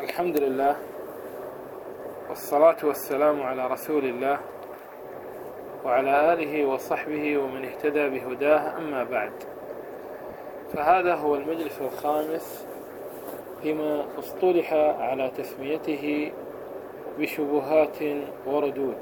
الحمد لله والصلاة والسلام على رسول الله وعلى آله وصحبه ومن اهتدى بهداه أما بعد. فهذا هو المجلس الخامس فيما اصطلح على تسميته بشبهات وردود.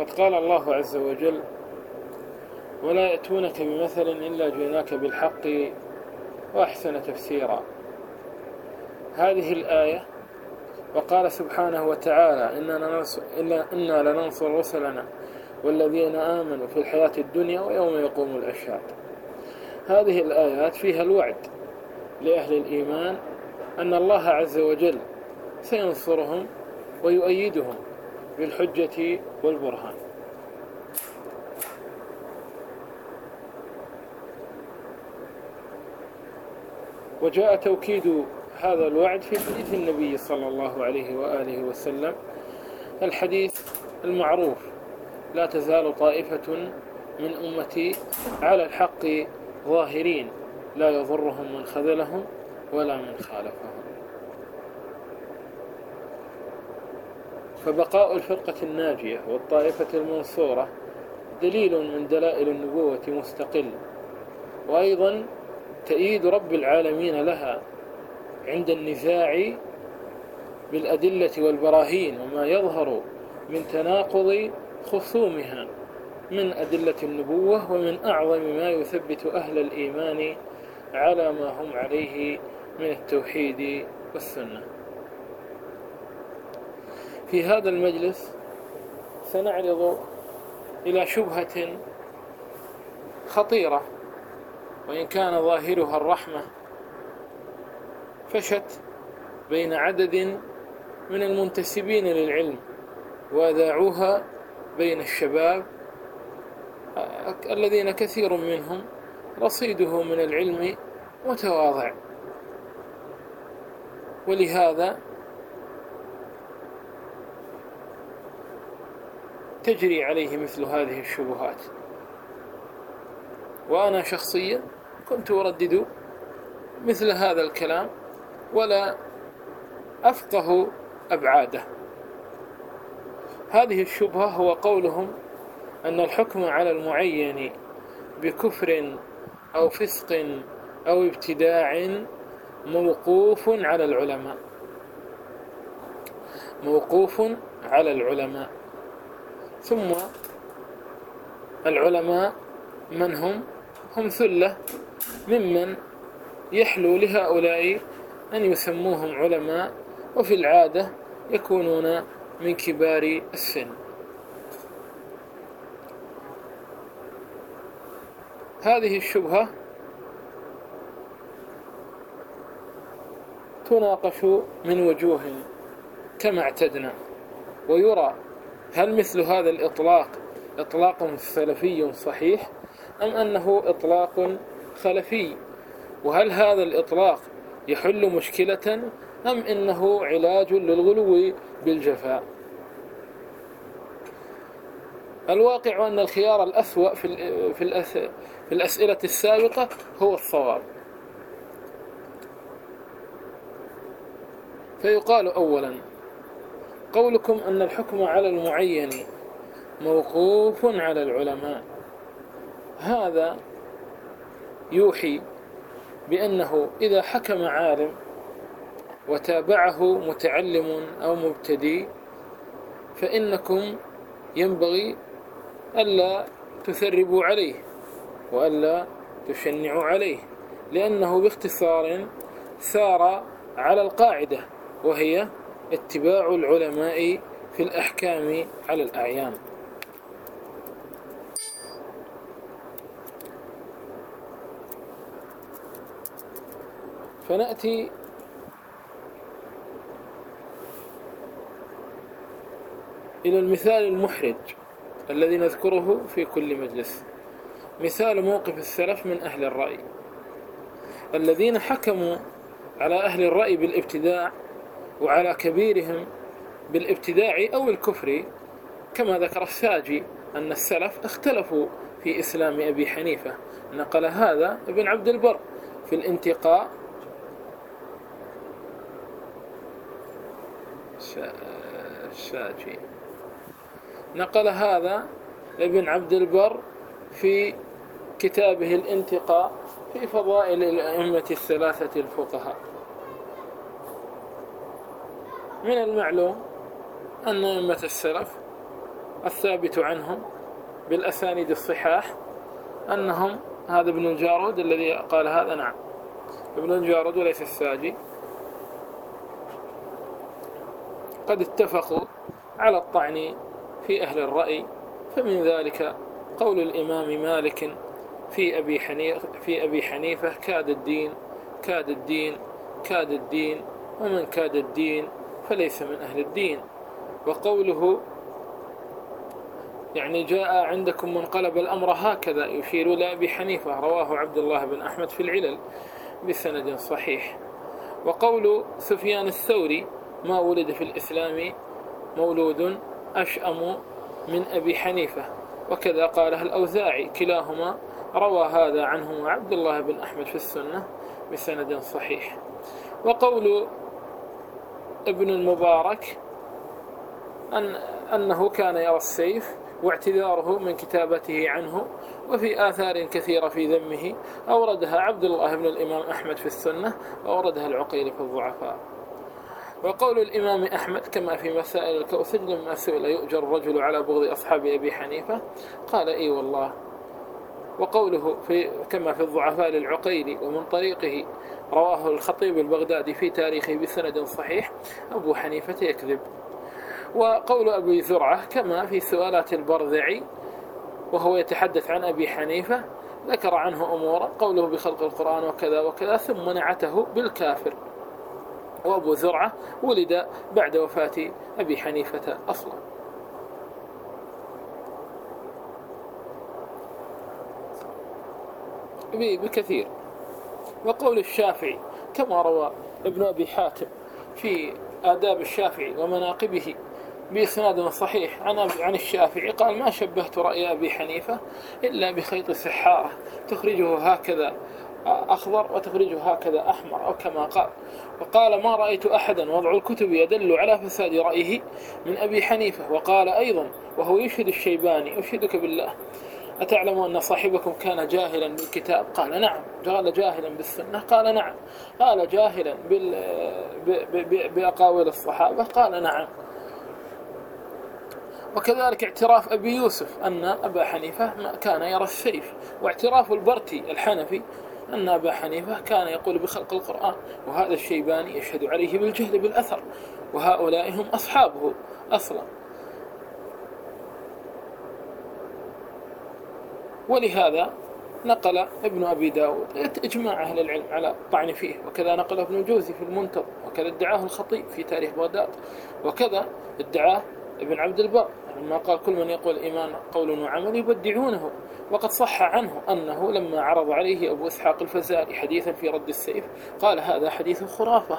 وقد قال الله عز وجل ولا يأتونك بمثل إلا جئناك بالحق وأحسن تفسيرا. هذه الآية وقال سبحانه وتعالى إنا لننصر رسلنا والذين آمنوا في الحياة الدنيا ويوم يقوم الأشهاد. هذه الآيات فيها الوعد لأهل الإيمان أن الله عز وجل سينصرهم ويؤيدهم. بالحجة والبرهان. وجاء توكيد هذا الوعد في حديث النبي صلى الله عليه وآله وسلم الحديث المعروف لا تزال طائفة من أمتي على الحق ظاهرين لا يضرهم من خذلهم ولا من خالفهم. فبقاء الفرقة الناجية والطائفة المنصورة دليل من دلائل النبوة مستقل. وأيضا تأييد رب العالمين لها عند النزاع بالأدلة والبراهين وما يظهر من تناقض خصومها من أدلة النبوة ومن أعظم ما يثبت أهل الإيمان على ما هم عليه من التوحيد والسنة. في هذا المجلس سنعرض إلى شبهة خطيرة وإن كان ظاهرها الرحمة فشت بين عدد من المنتسبين للعلم وأذاعوها بين الشباب. الذين كثير منهم رصيده من العلم متواضع. ولهذا تجري عليه مثل هذه الشبهات. وأنا شخصيا كنت أردد مثل هذا الكلام ولا أفقه أبعاده. هذه الشبهة هو قولهم أن الحكم على المعين بكفر أو فسق أو ابتداع موقوف على العلماء. موقوف على العلماء. ثم العلماء من هم؟ هم ثلة ممن يحلو لهؤلاء أن يسموهم علماء وفي العادة يكونون من كبار السن. هذه الشبهة تناقش من وجوه كما اعتدنا ويرى هل مثل هذا الإطلاق إطلاق سلفي صحيح أم أنه إطلاق خلفي؟ وهل هذا الإطلاق يحل مشكلة أم إنه علاج للغلو بالجفاء؟ الواقع أن الخيار الأسوأ في, الأسئلة السابقة هو الصواب. فيقال أولا قولكم أن الحكم على المعين موقوف على العلماء. هذا يوحي بأنه إذا حكم عالم وتابعه متعلم أو مبتدي فإنكم ينبغي ألا تثربوا عليه وألا تشنعوا عليه لأنه باختصار سار على القاعدة وهي اتباع العلماء في الأحكام على الأعيان. فنأتي إلى المثال المحرج الذي نذكره في كل مجلس. مثال موقف السلف من أهل الرأي. الذين حكموا على أهل الرأي بالابتداع وعلى كبيرهم بالابتداع أو الكفر كما ذكر الساجي أن السلف اختلفوا في إسلام أبي حنيفة. نقل هذا ابن عبد البر في الانتقاء. الشاجي نقل هذا ابن عبد البر في كتابه الانتقاء في فضائل الأئمة الثلاثة الفقهاء. من المعلوم أن أئمة السلف الثابت عنهم بالأسانيد الصحاح أنهم هذا ابن الجارود الذي قال هذا نعم. ابن الجارود وليس الساجي. قد اتفقوا على الطعن في أهل الرأي فمن ذلك قول الإمام مالك في أبي حنيفة, في أبي حنيفة كاد الدين كاد الدين كاد الدين ومن كاد الدين فليس من أهل الدين. وقوله يعني جاء عندكم منقلب الأمر هكذا يشير إلى أبي حنيفة رواه عبد الله بن أحمد في العلل بسند صحيح. وقول سفيان الثوري ما ولد في الإسلام مولود أشأم من أبي حنيفة. وكذا قاله الأوزاعي كلاهما روى هذا عنهما عبد الله بن أحمد في السنة بسند صحيح. وقول ابن المبارك أن أنه كان يرى السيف واعتذاره من كتابته عنه وفي آثار كثيرة في ذمه أوردها عبد الله بن الإمام أحمد في السنة وأوردها العقيل في الضعفاء. وقول الإمام أحمد كما في مسائل الكوثج لما سئل يؤجر الرجل على بغض أصحاب أبي حنيفة قال إي والله. وقوله في كما في الضعفاء للعقيلي ومن طريقه رواه الخطيب البغدادي في تاريخه بسند صحيح. أبو حنيفة يكذب. وقول أبي زرعة كما في سؤالات البرذعي وهو يتحدث عن أبي حنيفة ذكر عنه أمورا قوله بخلق القرآن وكذا وكذا ثم نعته بالكافر. وأبو زرعة ولد بعد وفاة أبي حنيفة أصلا. بكثير. وقول الشافعي كما روى ابن أبي حاتم في آداب الشافعي ومناقبه بإسناد صحيح عن عن الشافعي قال ما شبهت رأي أبي حنيفة إلا بخيط السحارة تخرجه هكذا أخضر وتخرجه هكذا أحمر أو كما قال. وقال ما رأيت أحدا وضع الكتب يدل على فساد رأيه من أبي حنيفة. وقال أيضا وهو يشهد الشيباني أشهدك بالله. أتعلم أن صاحبكم كان جاهلا بالكتاب؟ قال نعم. قال جاهلا بالسنة؟ قال نعم. قال جاهلا بأقاويل الصحابة؟ قال نعم. وكذلك اعتراف أبي يوسف أن أبا حنيفة كان يرى السيف. واعتراف البرتي الحنفي أن أبا حنيفة كان يقول بخلق القرآن وهذا الشيباني يشهد عليه بالجهل بالأثر وهؤلاء هم أصحابه أصلا. ولهذا نقل ابن أبي داود إجماع أهل العلم على الطعن فيه. وكذا نقل ابن الجوزي في المنتظر وكذا ادعاه الخطيب في تاريخ بغداد وكذا ادعاه ابن عبد البر لما قال كل من يقول الإيمان قول وعمل يبدعونه. وقد صح عنه أنه لما عرض عليه أبو إسحاق الفزاري حديثا في رد السيف قال هذا حديث خرافة.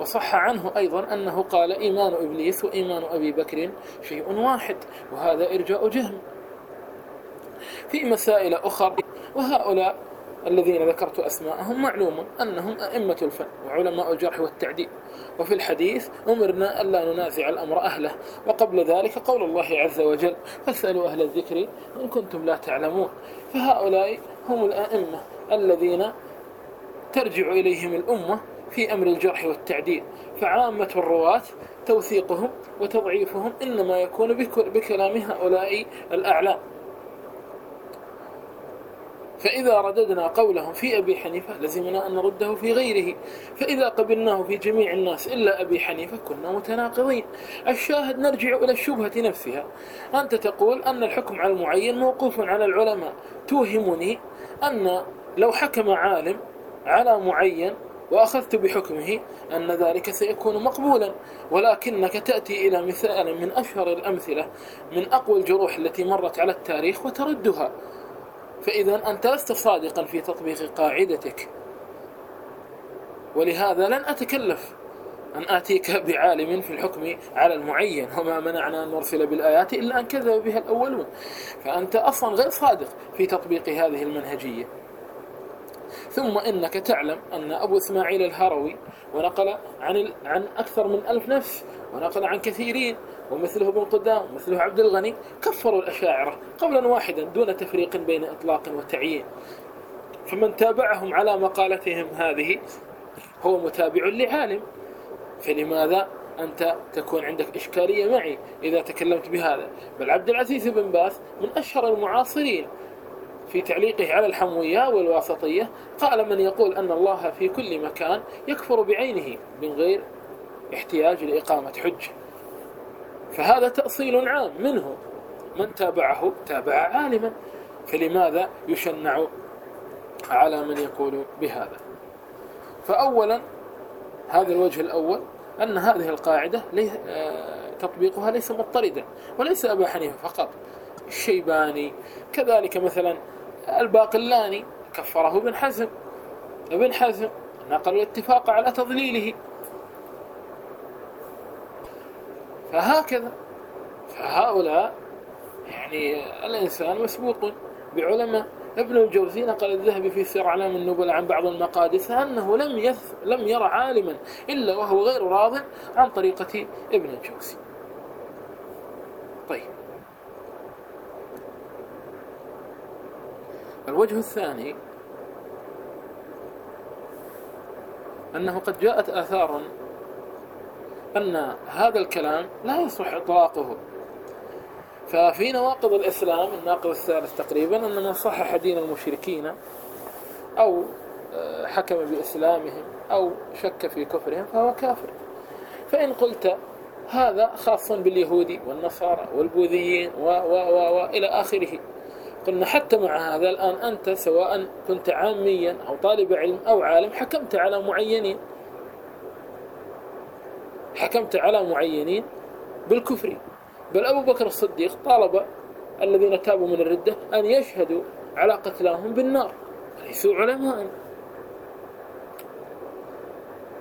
وصح عنه أيضا أنه قال إيمان إبليس وإيمان أبي بكر شيء واحد وهذا إرجاء جهم في مسائل أخرى وهؤلاء الذين ذكرت أسماءهم معلوم أنهم أئمة الفن وعلماء الجرح والتعديل. وفي الحديث أمرنا ألا ننازع الأمر أهله وقبل ذلك قول الله عز وجل فاسألوا أهل الذكر إن كنتم لا تعلمون فهؤلاء هم الأئمة الذين ترجع إليهم الأمة في أمر الجرح والتعديل. فعامة الرواة توثيقهم وتضعيفهم إنما يكون بكلام هؤلاء الأعلام. فإذا رددنا قولهم في أبي حنيفة لزمنا أن نرده في غيره. فإذا قبلناه في جميع الناس إلا أبي حنيفة كنا متناقضين. الشاهد نرجع إلى الشبهة نفسها. أنت تقول أن الحكم على المعين موقوف على العلماء. توهمني أن لو حكم عالم على معين وأخذت بحكمه أن ذلك سيكون مقبولا. ولكنك تأتي إلى مثال من أشهر الأمثلة من أقوى الجروح التي مرت على التاريخ وتردها. فإذا أنت لست صادقا في تطبيق قاعدتك. ولهذا لن أتكلف أن آتيك بعالم في الحكم على المعين وما منعنا أن نرسل بالآيات إلا أن كذب بها الأولون. فأنت أصلا غير صادق في تطبيق هذه المنهجية. ثم إنك تعلم أن أبو إسماعيل الهروي ونقل عن عن أكثر من ألف نفس ونقل عن كثيرين ومثله ابن قدام ومثله عبد الغني كفروا الأشاعرة قولا واحدا دون تفريق بين إطلاق وتعيين. فمن تابعهم على مقالتهم هذه هو متابع لعالم. فلماذا أنت تكون عندك إشكالية معي إذا تكلمت بهذا؟ بل عبد العزيز بن باث من أشهر المعاصرين في تعليقه على الحموية والواسطية قال من يقول أن الله في كل مكان يكفر بعينه من غير احتياج لإقامة حجة. فهذا تأصيل عام منه. من تابعه تابع عالما. فلماذا يشنع على من يقول بهذا؟ فأولا هذا الوجه الأول أن هذه القاعدة آه، تطبيقها ليس مضطردا وليس أبا حنيفة فقط. الشيباني كذلك مثلا الباقلاني كفره ابن حزم. ابن حزم نقل الاتفاق على تضليله. فهكذا. فهؤلاء يعني الإنسان مسبوق بعلماء. ابن الجوزي نقل الذهبي في سير أعلام النبلاء عن بعض المقادس أنه لم يث... لم يرى عالما إلا وهو غير راض عن طريقة ابن الجوزي. طيب. الوجه الثاني أنه قد جاءت آثار أن هذا الكلام لا يصح إطلاقه. ففي نواقض الإسلام الناقض الثالث تقريبا أن من صحح دين المشركين أو آه، حكم بإسلامهم أو شك في كفرهم فهو كافر. فإن قلت هذا خاص باليهود والنصارى والبوذيين و و و و إلى آخره. قلنا حتى مع هذا الآن أنت سواء كنت عاميا أو طالب علم أو عالم حكمت على معينين. حكمت على معينين بالكفر. بل أبو بكر الصديق طالب الذين تابوا من الردة أن يشهدوا على قتلاهم بالنار ليسوا علماء.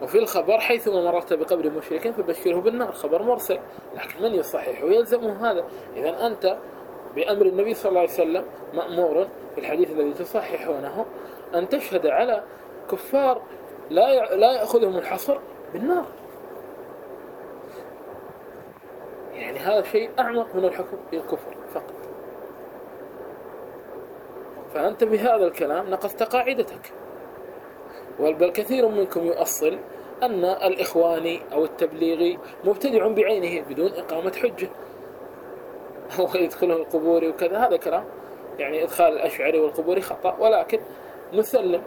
وفي الخبر حيثما مررت بقبر مشرك فبشره بالنار خبر مرسل. لكن من يصحح ويلزمه هذا؟ إذا أنت بأمر النبي صلى الله عليه وسلم مأمور في الحديث الذي تصححونه أن تشهد على كفار لا لا يأخذهم الحصر بالنار. يعني هذا شيء أعمق من الحكم بالكفر فقط. فأنت بهذا الكلام نقصت قاعدتك. بل كثير منكم يؤصل أن الإخواني أو التبليغي مبتدع بعينه بدون إقامة حجة. هو يدخله القبوري وكذا. هذا كلام يعني إدخال الأشعري والقبوري خطأ. ولكن نسلم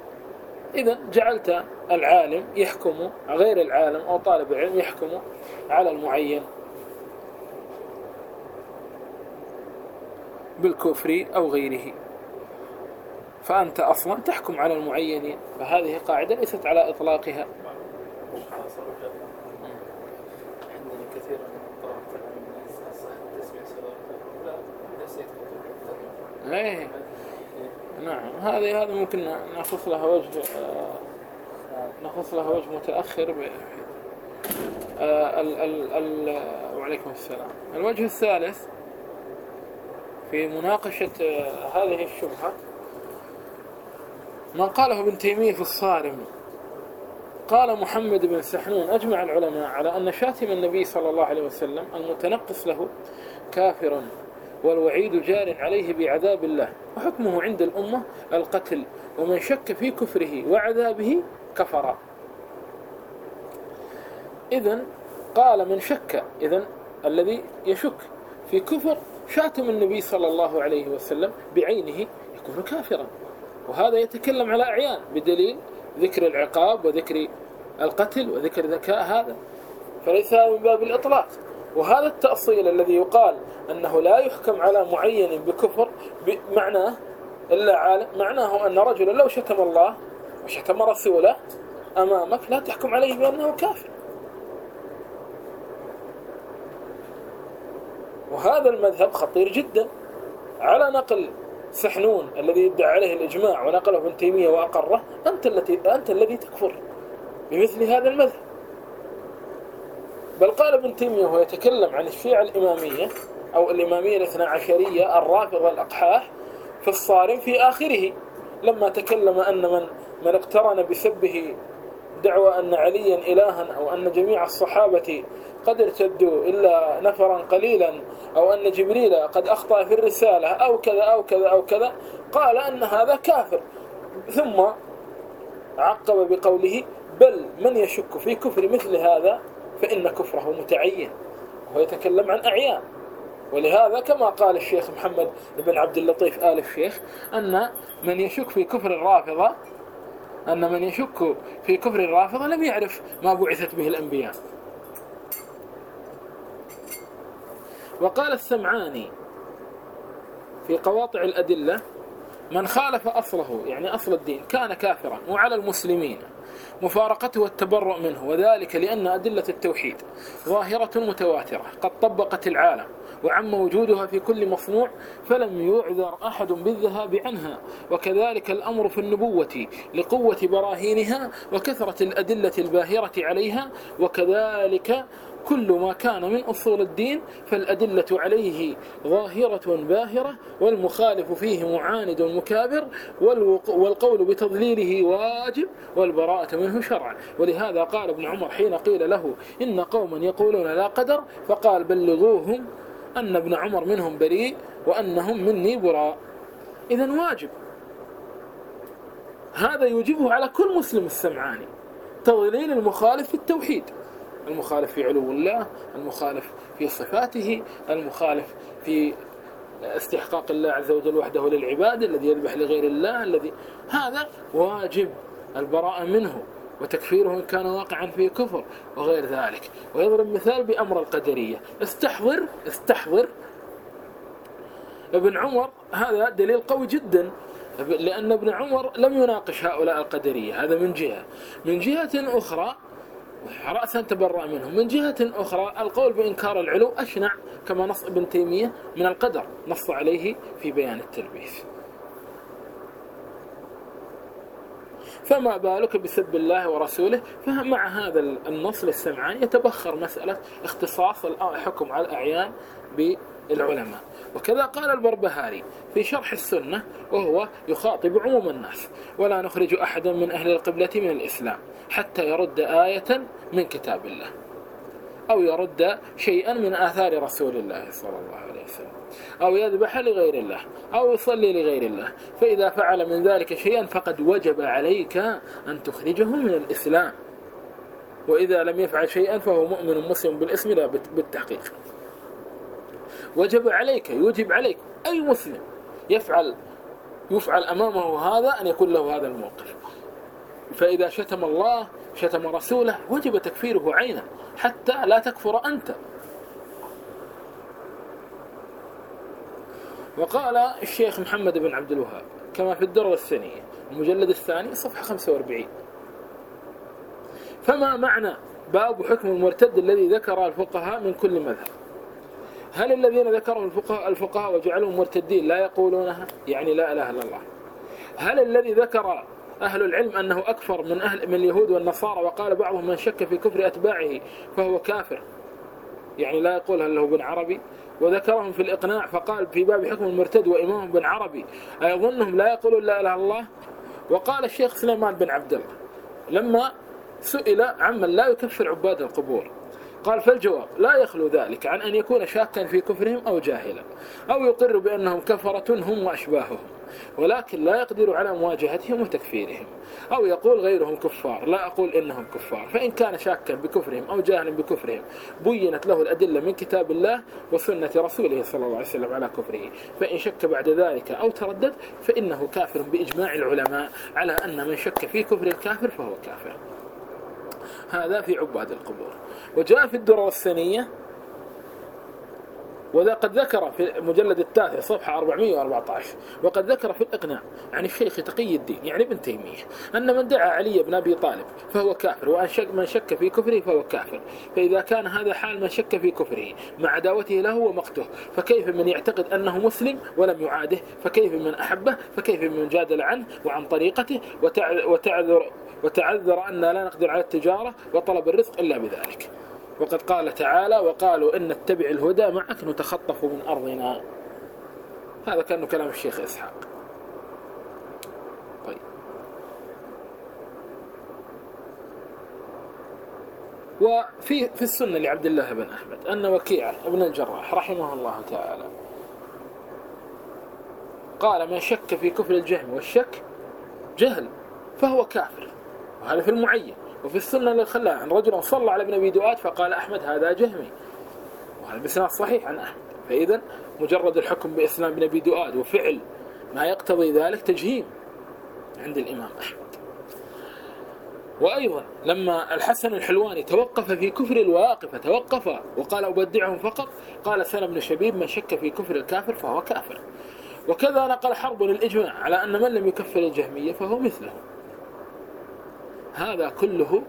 إذا جعلت العالم يحكم غير العالم أو طالب العلم يحكم على المعين. بالكفر أو غيره. فأنت أصلا تحكم على المعينين فهذه قاعدة ليست على إطلاقها. إيه. نعم. هذه هذا ممكن نخص لها وجه آه، نخص لها وجه متأخر. آه، ال ال ال وعليكم السلام. الوجه الثالث في مناقشة آه، هذه الشبهة. ما قاله ابن تيمية في الصارم قال محمد بن سحنون أجمع العلماء على أن شاتم النبي صلى الله عليه وسلم المتنقص له كافر والوعيد جار عليه بعذاب الله وحكمه عند الأمة القتل ومن شك في كفره وعذابه كفر. إذن قال من شك إذن الذي يشك في كفر شاتم النبي صلى الله عليه وسلم بعينه يكون كافرا. وهذا يتكلم على أعيان بدليل ذكر العقاب وذكر القتل وذكر ذكاء هذا. فليس من باب الإطلاق. وهذا التأصيل الذي يقال أنه لا يحكم على معين بكفر معناه إلا عالم معناه أن رجلا لو شتم الله وشتم رسوله أمامك لا تحكم عليه بأنه كافر. وهذا المذهب خطير جدا. على نقل سحنون الذي يدعى عليه الإجماع ونقله ابن تيمية وأقره أنت, التي أنت الذي تكفر بمثل هذا المذهب. بل قال ابن تيمية وهو يتكلم عن الشيعة الإمامية أو الإمامية الاثنى عشرية الرافضة الأقحاح في الصارم في آخره لما تكلم أن من من اقترن بسبه دعوى أن عليا إلها أو أن جميع الصحابة قد ارتدوا إلا نفرا قليلا أو أن جبريل قد أخطأ في الرسالة أو كذا أو كذا أو كذا قال أن هذا كافر. ثم عقب بقوله بل من يشك في كفر مثل هذا فإن كفره متعين. وهو يتكلم عن أعيان. ولهذا كما قال الشيخ محمد بن عبد اللطيف آل الشيخ أن من يشك في كفر الرافضة أن من يشك في كفر الرافضة لم يعرف ما بعثت به الأنبياء. وقال السمعاني في قواطع الأدلة من خالف أصله يعني أصل الدين كان كافرا وعلى المسلمين مفارقته والتبرؤ منه وذلك لأن أدلة التوحيد ظاهرة متواترة قد طبقت العالم. وعم وجودها في كل مصنوع فلم يعذر أحد بالذهاب عنها. وكذلك الأمر في النبوة لقوة براهينها وكثرة الأدلة الباهرة عليها. وكذلك كل ما كان من أصول الدين فالأدلة عليه ظاهرة باهرة والمخالف فيه معاند مكابر والقول بتضليله واجب والبراءة منه شرعا ولهذا قال ابن عمر حين قيل له إن قوما يقولون لا قدر فقال بلغوهم أن ابن عمر منهم بريء وأنهم مني براء. إذا واجب. هذا يوجبه على كل مسلم السمعاني. تضليل المخالف في التوحيد. المخالف في علو الله المخالف في صفاته المخالف في استحقاق الله عز وجل وحده للعباد الذي يذبح لغير الله الذي هذا واجب. البراءة منه. وتكفيره إن كان واقعا في كفر وغير ذلك. ويضرب مثال بأمر القدرية. استحضر استحضر. ابن عمر هذا دليل قوي جدا لأن ابن عمر لم يناقش هؤلاء القدرية. هذا من جهة. من جهة أخرى رأسا تبرأ منه من جهة أخرى القول بإنكار العلو أشنع كما نص ابن تيمية من القدر. نص عليه في بيان التلبيس. فما بالك بسب الله ورسوله؟ فمع هذا النص للسمعان يتبخر مسألة اختصاص الحكم على الأعيان بالعلماء. وكذا قال البربهاري في شرح السنة وهو يخاطب عموم الناس ولا نخرج أحدا من أهل القبلة من الإسلام حتى يرد آية من كتاب الله أو يرد شيئا من آثار رسول الله صلى الله عليه وسلم. أو يذبح لغير الله أو يصلي لغير الله. فإذا فعل من ذلك شيئا فقد وجب عليك أن تخرجه من الإسلام. وإذا لم يفعل شيئا فهو مؤمن مسلم بالاسم لا بالتحقيق. وجب عليك يوجب عليك أي مسلم يفعل يفعل أمامه هذا أن يكون له هذا الموقف. فإذا شتم الله شتم رسوله وجب تكفيره عينا حتى لا تكفر أنت. وقال الشيخ محمد بن عبد الوهاب كما في الدرة الثانية المجلد الثاني صفحة 45 فما معنى باب حكم المرتد الذي ذكر الفقهاء من كل مذهب؟ هل الذين ذكرهم الفقهاء, الفقهاء وجعلهم مرتدين لا يقولونها؟ يعني لا إله إلا الله. هل الذي ذكر أهل العلم أنه أكفر من أهل من اليهود والنصارى وقال بعضهم من شك في كفر أتباعه فهو كافر؟ يعني لا يقول هل له بن عربي وذكرهم في الإقناع فقال في باب حكم المرتد وإمام بن عربي أيظنهم لا يقولون لا إله إلا الله؟ وقال الشيخ سليمان بن عبد الله لما سئل عمن لا يكفر عباد القبور قال فالجواب لا يخلو ذلك عن أن يكون شاكا في كفرهم أو جاهلا أو يقر بأنهم كفرة هم وأشباههم ولكن لا يقدر على مواجهتهم وتكفيرهم أو يقول غيرهم كفار لا أقول إنهم كفار فإن كان شاكا بكفرهم أو جاهلا بكفرهم بينت له الأدلة من كتاب الله وسنة رسوله صلى الله عليه وسلم على كفره فإن شك بعد ذلك أو تردد فإنه كافر بإجماع العلماء على أن من شك في كفر الكافر فهو كافر. هذا في عباد القبور. وجاء في الدرر الثانية وذا قد ذكر في المجلد التاسع صفحة 414 وقد ذكر في الإقناع عن الشيخ تقي الدين يعني ابن تيمية أن من دعا علي بن أبي طالب فهو كافر وأن شك من شك في كفره فهو كافر. فإذا كان هذا حال من شك في كفره مع عداوته له ومقته فكيف من يعتقد أنه مسلم ولم يعاده؟ فكيف من أحبه؟ فكيف من جادل عنه وعن طريقته؟ وتعذر وتعذر أن لا نقدر على التجارة وطلب الرزق إلا بذلك. وقد قال تعالى وقالوا إن نتبع الهدى معك نتخطف من أرضنا. هذا كان كلام الشيخ إسحاق. طيب. وفي في السنة لعبد الله بن أحمد أن وكيع ابن الجراح رحمه الله تعالى قال من شك في كفر الجهم والشك جهل فهو كافر. وهذا في المعين وفي السنة اللي خلاها عن رجل صلى على ابن أبي دؤاد فقال أحمد هذا جهمي. وهذا بسناد صحيح عن أحمد. فإذا مجرد الحكم بإسلام ابن أبي دؤاد وفعل ما يقتضي ذلك تجهيم عند الإمام أحمد. وأيضا لما الحسن الحلواني توقف في كفر الواقفة توقف وقال أبدعهم فقط قال سلم بن شبيب من شك في كفر الكافر فهو كافر. وكذا نقل حرب الإجماع على أن من لم يكفر الجهمية فهو مثله. هذا كله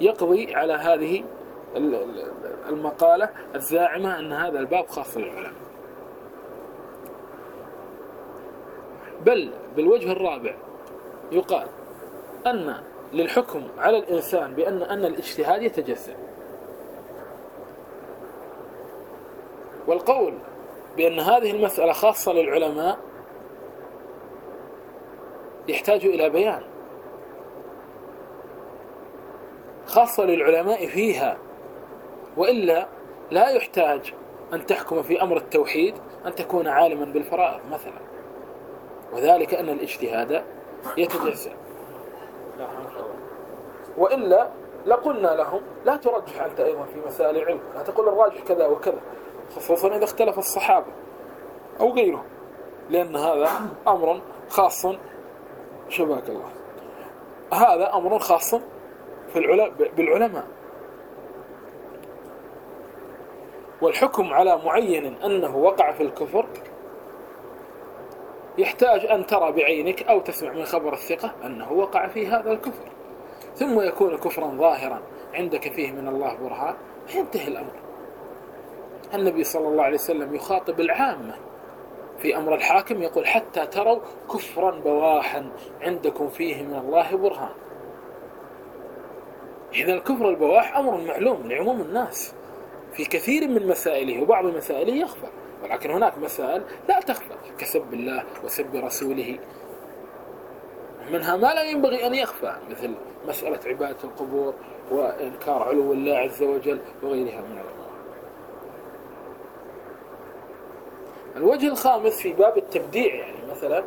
يقضي على هذه المقالة الزاعمة أن هذا الباب خاص للعلماء بل بالوجه الرابع يقال أن للحكم على الإنسان بأن أن الاجتهاد يتجزأ والقول بأن هذه المسألة خاصة للعلماء يحتاج إلى بيان. خاصة للعلماء فيها وإلا لا يحتاج أن تحكم في أمر التوحيد أن تكون عالما بالفرائض مثلا. وذلك أن الاجتهاد يتجزأ. وإلا لقلنا لهم لا ترجح أنت أيضا في مسائل العلم. لا تقول الراجح كذا وكذا خصوصا إذا اختلف الصحابة أو غيرهم لأن هذا أمر خاص. شباك الله. هذا أمر خاص في بالعلماء. والحكم على معين أنه وقع في الكفر يحتاج أن ترى بعينك أو تسمع من خبر الثقة أنه وقع في هذا الكفر. ثم يكون كفرا ظاهرا عندك فيه من الله برهان ينتهي الأمر. النبي صلى الله عليه وسلم يخاطب العامة في أمر الحاكم يقول حتى تروا كفرا بواحا عندكم فيه من الله برهان. إذا الكفر البواح أمر معلوم لعموم الناس في كثير من مسائله وبعض مسائله يخفى ولكن هناك مسائل لا تخفى كسب الله وسب رسوله. منها ما لا ينبغي أن يخفى مثل مسألة عبادة القبور وإنكار علو الله عز وجل وغيرها من الأمور. الوجه الخامس في باب التبديع يعني مثلا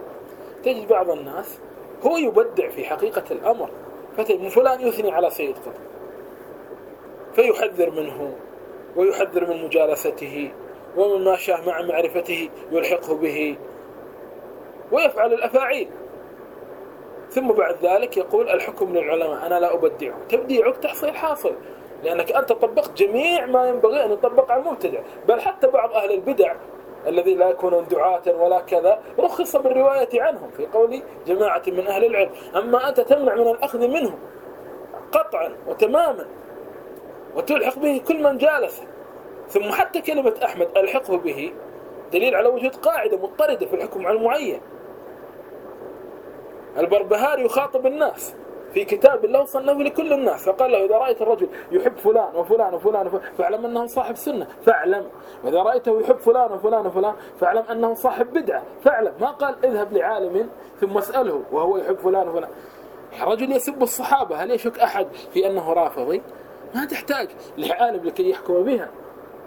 تجد بعض الناس هو يبدع في حقيقة الأمر. فتجد فلان يثني على سيد قطب فيحذر منه ويحذر من مجالسته ومن ماشاه مع معرفته يلحقه به ويفعل الأفاعيل. ثم بعد ذلك يقول الحكم للعلماء أنا لا أبدعه. تبديعك تحصيل حاصل لأنك أنت طبقت جميع ما ينبغي أن يطبق على المبتدع. بل حتى بعض أهل البدع الذي لا يكونون دعاة ولا كذا رخص بالرواية عنهم في قول جماعة من أهل العلم. أما أنت تمنع من الأخذ منهم قطعا وتماما وتلحق به كل من جالسه ثم حتى كلمة أحمد ألحقه به دليل على وجود قاعدة مضطردة في الحكم على المعين. البربهاري يخاطب الناس. في كتاب الله صنفه لكل الناس. فقال له إذا رأيت الرجل يحب فلان وفلان وفلان, وفلان فاعلم أنه صاحب سنة. فاعلم. وإذا رأيته يحب فلان وفلان وفلان فاعلم أنه صاحب بدعة. فاعلم. ما قال اذهب لعالم ثم اسأله وهو يحب فلان وفلان. رجل يسب الصحابة. هل يشك أحد في أنه رافضي؟ ما تحتاج. لعالم لكي يحكم بها.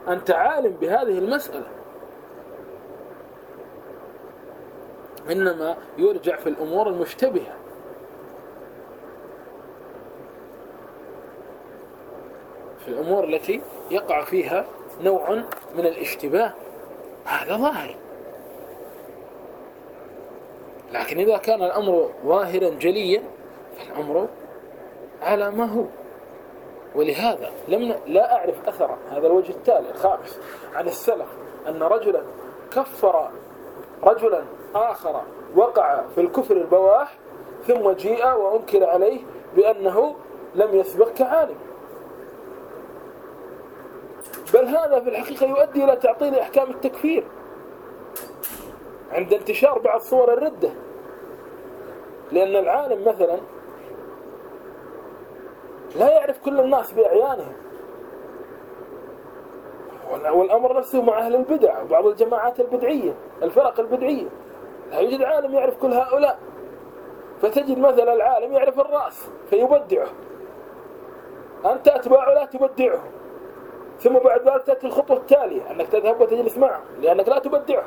أنت عالم بهذه المسألة. إنما يرجع في الأمور المشتبهة. في الأمور التي يقع فيها نوع من الاشتباه. هذا ظاهر. لكن إذا كان الأمر ظاهرا جليا فالأمر على ما هو. ولهذا لم لا أعرف أثر هذا الوجه التالي الخامس عن السلف أن رجلا كفر رجلا آخر وقع في الكفر البواح ثم جيء وأنكر عليه بأنه لم يسبق كعالم بل هذا في الحقيقة يؤدي إلى تعطيل أحكام التكفير عند انتشار بعض صور الردة. لأن العالم مثلا لا يعرف كل الناس بأعيانهم. والأمر نفسه مع أهل البدع وبعض الجماعات البدعية الفرق البدعية. لا يوجد عالم يعرف كل هؤلاء. فتجد مثلا العالم يعرف الرأس فيبدعه. أنت أتباعه لا تبدعه. ثم بعد ذلك تأتي الخطوة التالية أنك تذهب وتجلس معه لأنك لا تبدعه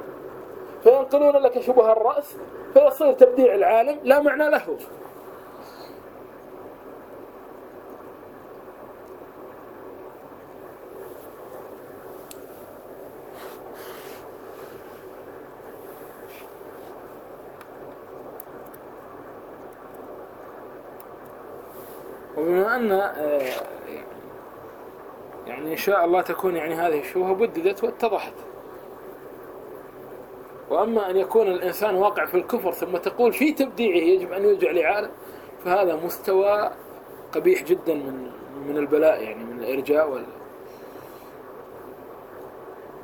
فينقلون لك شبه الرأس فيصير تبديع العالم لا معنى له. وبما أن آه، إن شاء الله تكون يعني هذه الشبهة بددت واتضحت. وأما أن يكون الإنسان واقع في الكفر ثم تقول في تبديعه يجب أن يرجع لعالم فهذا مستوى قبيح جدا من من البلاء يعني من الإرجاء وال